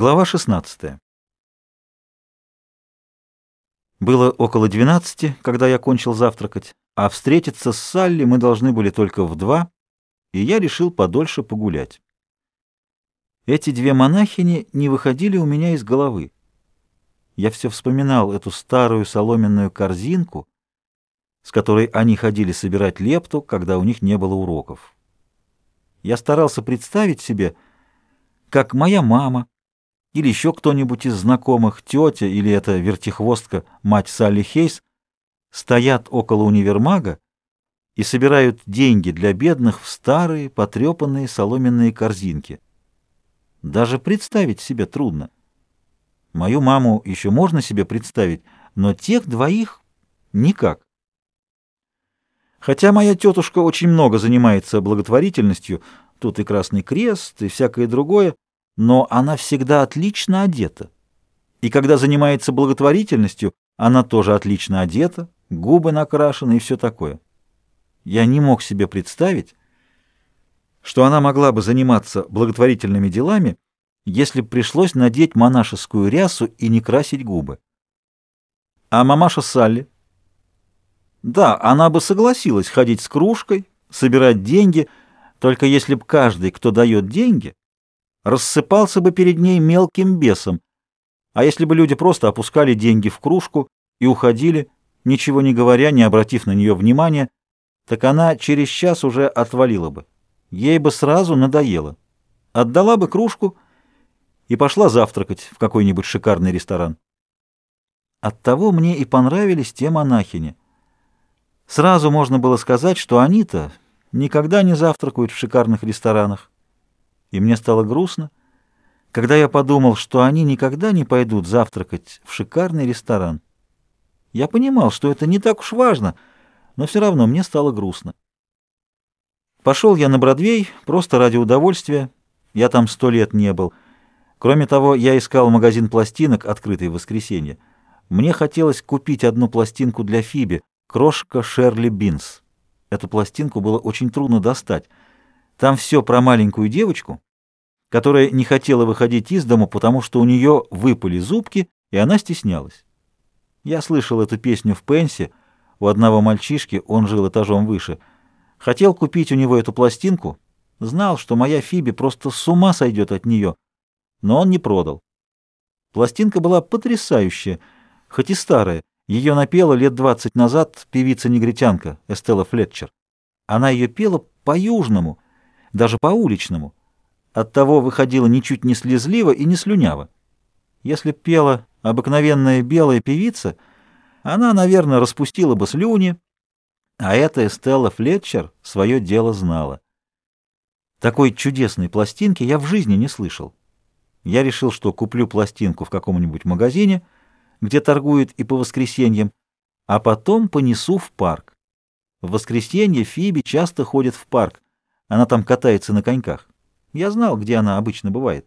Глава 16. Было около 12, когда я кончил завтракать, а встретиться с Салли мы должны были только в два, и я решил подольше погулять. Эти две монахини не выходили у меня из головы. Я все вспоминал эту старую соломенную корзинку, с которой они ходили собирать лепту, когда у них не было уроков. Я старался представить себе, как моя мама, или еще кто-нибудь из знакомых, тетя или эта вертихвостка, мать Салли Хейс, стоят около универмага и собирают деньги для бедных в старые потрепанные соломенные корзинки. Даже представить себе трудно. Мою маму еще можно себе представить, но тех двоих никак. Хотя моя тетушка очень много занимается благотворительностью, тут и Красный Крест, и всякое другое, но она всегда отлично одета. И когда занимается благотворительностью, она тоже отлично одета, губы накрашены и все такое. Я не мог себе представить, что она могла бы заниматься благотворительными делами, если пришлось надеть монашескую рясу и не красить губы. А мамаша Салли? Да, она бы согласилась ходить с кружкой, собирать деньги, только если бы каждый, кто дает деньги, рассыпался бы перед ней мелким бесом, а если бы люди просто опускали деньги в кружку и уходили, ничего не говоря, не обратив на нее внимания, так она через час уже отвалила бы. Ей бы сразу надоело. Отдала бы кружку и пошла завтракать в какой-нибудь шикарный ресторан. Оттого мне и понравились те монахини. Сразу можно было сказать, что они-то никогда не завтракают в шикарных ресторанах и мне стало грустно, когда я подумал, что они никогда не пойдут завтракать в шикарный ресторан. Я понимал, что это не так уж важно, но все равно мне стало грустно. Пошел я на Бродвей просто ради удовольствия, я там сто лет не был. Кроме того, я искал магазин пластинок, открытый в воскресенье. Мне хотелось купить одну пластинку для Фиби, крошка Шерли Бинс. Эту пластинку было очень трудно достать. Там все про маленькую девочку, которая не хотела выходить из дому, потому что у нее выпали зубки, и она стеснялась. Я слышал эту песню в Пенсе у одного мальчишки, он жил этажом выше. Хотел купить у него эту пластинку, знал, что моя Фиби просто с ума сойдет от нее, но он не продал. Пластинка была потрясающая, хоть и старая. Ее напела лет двадцать назад певица-негритянка Эстелла Флетчер. Она ее пела по-южному — даже по-уличному. Оттого выходила ничуть не слезливо и не слюняво. Если пела обыкновенная белая певица, она, наверное, распустила бы слюни, а эта Эстелла Флетчер свое дело знала. Такой чудесной пластинки я в жизни не слышал. Я решил, что куплю пластинку в каком-нибудь магазине, где торгуют и по воскресеньям, а потом понесу в парк. В воскресенье Фиби часто ходит в парк, она там катается на коньках. Я знал, где она обычно бывает.